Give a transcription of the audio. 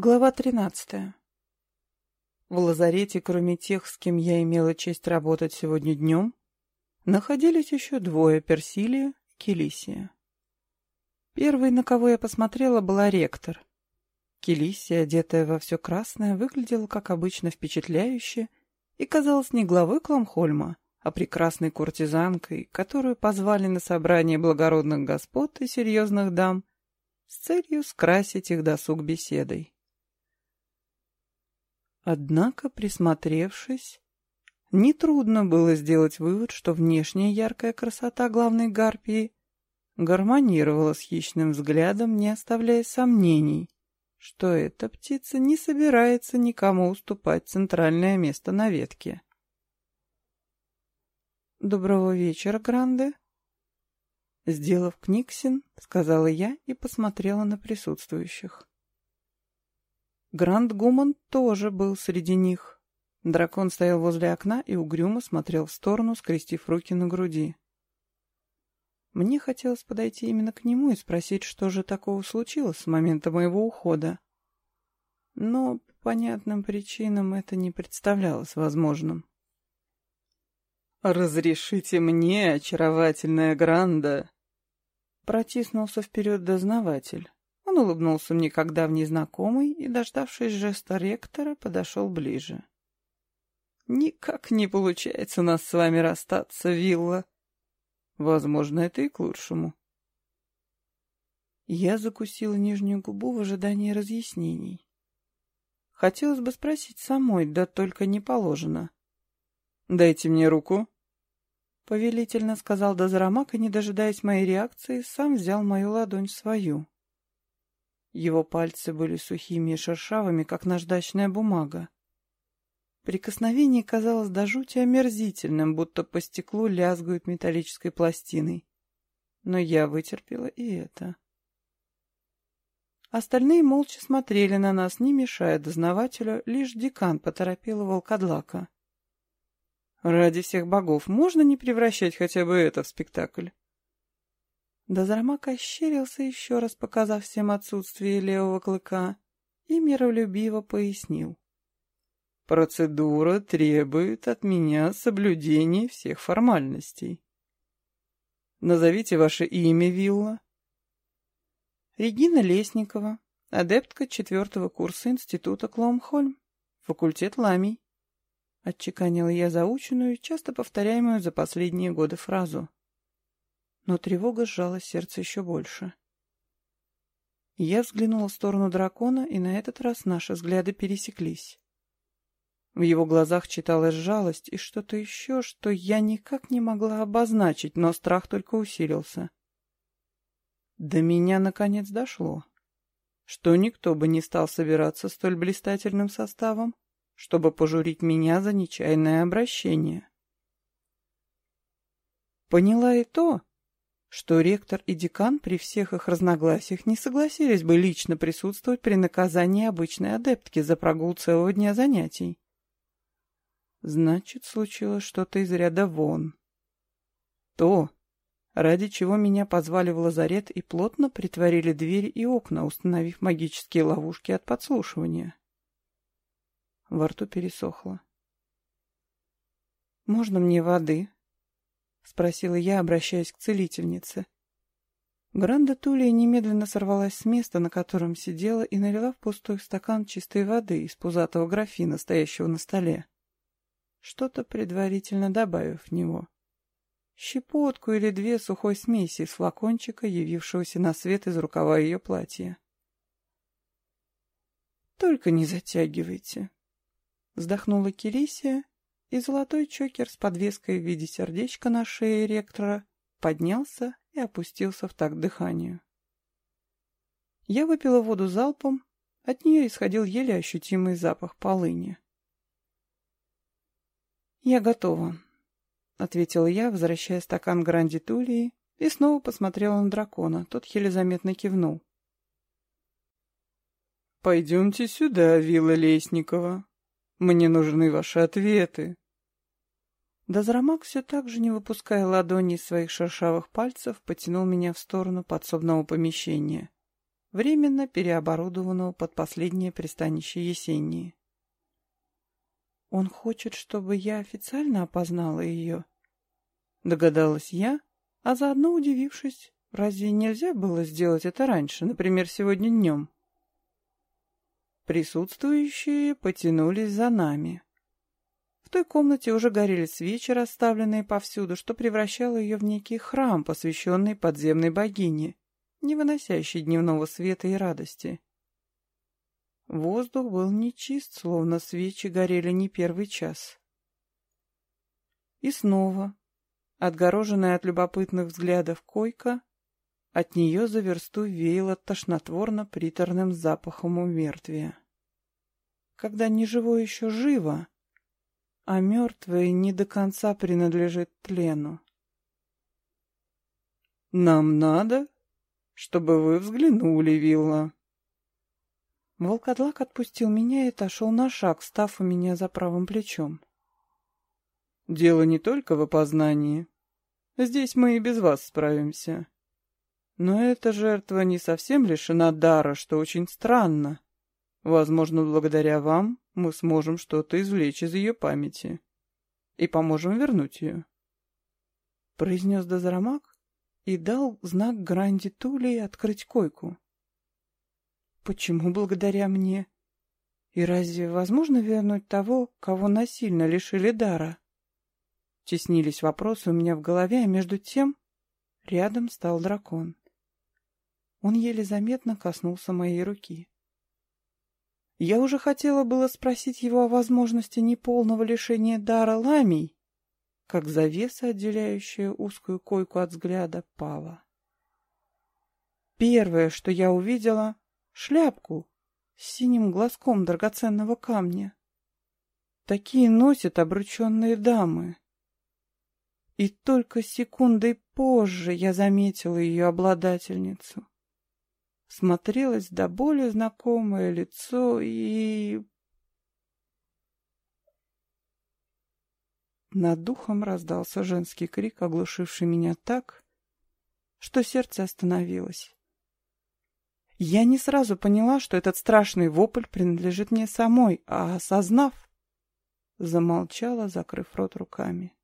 Глава тринадцатая. В лазарете, кроме тех, с кем я имела честь работать сегодня днем, находились еще двое — Персилия и Келисия. Первой, на кого я посмотрела, была ректор. Келисия, одетая во все красное, выглядела, как обычно, впечатляюще и казалась не главой Кламхольма, а прекрасной куртизанкой, которую позвали на собрание благородных господ и серьезных дам с целью скрасить их досуг беседой. Однако, присмотревшись, нетрудно было сделать вывод, что внешняя яркая красота главной гарпии гармонировала с хищным взглядом, не оставляя сомнений, что эта птица не собирается никому уступать центральное место на ветке. «Доброго вечера, Гранде!» Сделав книгсин, сказала я и посмотрела на присутствующих. Гранд Гуман тоже был среди них. Дракон стоял возле окна и угрюмо смотрел в сторону, скрестив руки на груди. Мне хотелось подойти именно к нему и спросить, что же такого случилось с момента моего ухода. Но по понятным причинам это не представлялось возможным. «Разрешите мне, очаровательная Гранда!» Протиснулся вперед дознаватель. Улыбнулся мне как давний знакомый и, дождавшись жеста ректора, подошел ближе. «Никак не получается нас с вами расстаться, Вилла. Возможно, это и к лучшему». Я закусила нижнюю губу в ожидании разъяснений. Хотелось бы спросить самой, да только не положено. «Дайте мне руку», — повелительно сказал Дозрамак, и, не дожидаясь моей реакции, сам взял мою ладонь в свою. Его пальцы были сухими и шершавыми, как наждачная бумага. Прикосновение казалось до жути омерзительным, будто по стеклу лязгают металлической пластиной. Но я вытерпела и это. Остальные молча смотрели на нас, не мешая дознавателю, лишь декан поторопил волкодлака. «Ради всех богов, можно не превращать хотя бы это в спектакль?» Дозрамак ощерился еще раз, показав всем отсутствие левого клыка, и миролюбиво пояснил. «Процедура требует от меня соблюдения всех формальностей. Назовите ваше имя, Вилла». «Регина Лесникова, адептка четвертого курса Института Клоумхольм, факультет Ламий», — отчеканила я заученную, часто повторяемую за последние годы фразу но тревога сжала сердце еще больше. Я взглянула в сторону дракона, и на этот раз наши взгляды пересеклись. В его глазах читалась жалость и что-то еще, что я никак не могла обозначить, но страх только усилился. До меня наконец дошло, что никто бы не стал собираться столь блистательным составом, чтобы пожурить меня за нечаянное обращение. Поняла и то, что ректор и декан при всех их разногласиях не согласились бы лично присутствовать при наказании обычной адептки за прогул целого дня занятий. Значит, случилось что-то из ряда вон. То, ради чего меня позвали в лазарет и плотно притворили двери и окна, установив магические ловушки от подслушивания. Во рту пересохло. «Можно мне воды?» — спросила я, обращаясь к целительнице. Гранда Тулия немедленно сорвалась с места, на котором сидела, и налила в пустой стакан чистой воды из пузатого графина, стоящего на столе, что-то предварительно добавив в него. Щепотку или две сухой смеси из флакончика, явившегося на свет из рукава ее платья. «Только не затягивайте», — вздохнула Келисия и золотой чокер с подвеской в виде сердечка на шее ректора поднялся и опустился в такт дыханию. Я выпила воду залпом, от нее исходил еле ощутимый запах полыни. «Я готова», — ответила я, возвращая стакан Гранди Тулии, и снова посмотрела на дракона. Тот еле заметно кивнул. «Пойдемте сюда, вилла Лесникова», мне нужны ваши ответы. Дозрамак все так же, не выпуская ладони из своих шершавых пальцев, потянул меня в сторону подсобного помещения. временно переоборудованного под последнее пристанище Есении. «Он хочет, чтобы я официально опознала ее?» Догадалась я, а заодно удивившись, разве нельзя было сделать это раньше, например, сегодня днем? Присутствующие потянулись за нами. В той комнате уже горели свечи, расставленные повсюду, что превращало ее в некий храм, посвященный подземной богине, не выносящей дневного света и радости. Воздух был нечист, словно свечи горели не первый час. И снова, отгороженная от любопытных взглядов койка, от нее за версту веяло тошнотворно-приторным запахом умертвия. Когда неживое еще живо, а мертвое не до конца принадлежит тлену. «Нам надо, чтобы вы взглянули, Вилла». Волкодлак отпустил меня и отошел на шаг, став у меня за правым плечом. «Дело не только в опознании. Здесь мы и без вас справимся. Но эта жертва не совсем лишена дара, что очень странно. Возможно, благодаря вам мы сможем что-то извлечь из ее памяти и поможем вернуть ее. Произнес Дозрамак и дал знак Гранди Тулии открыть койку. Почему благодаря мне? И разве возможно вернуть того, кого насильно лишили дара? Теснились вопросы у меня в голове, а между тем рядом стал дракон. Он еле заметно коснулся моей руки. Я уже хотела было спросить его о возможности неполного лишения дара ламий, как завеса, отделяющая узкую койку от взгляда, пала. Первое, что я увидела — шляпку с синим глазком драгоценного камня. Такие носят обрученные дамы. И только секундой позже я заметила ее обладательницу смотрелось до боли знакомое лицо и... Над духом раздался женский крик, оглушивший меня так, что сердце остановилось. Я не сразу поняла, что этот страшный вопль принадлежит мне самой, а осознав, замолчала, закрыв рот руками.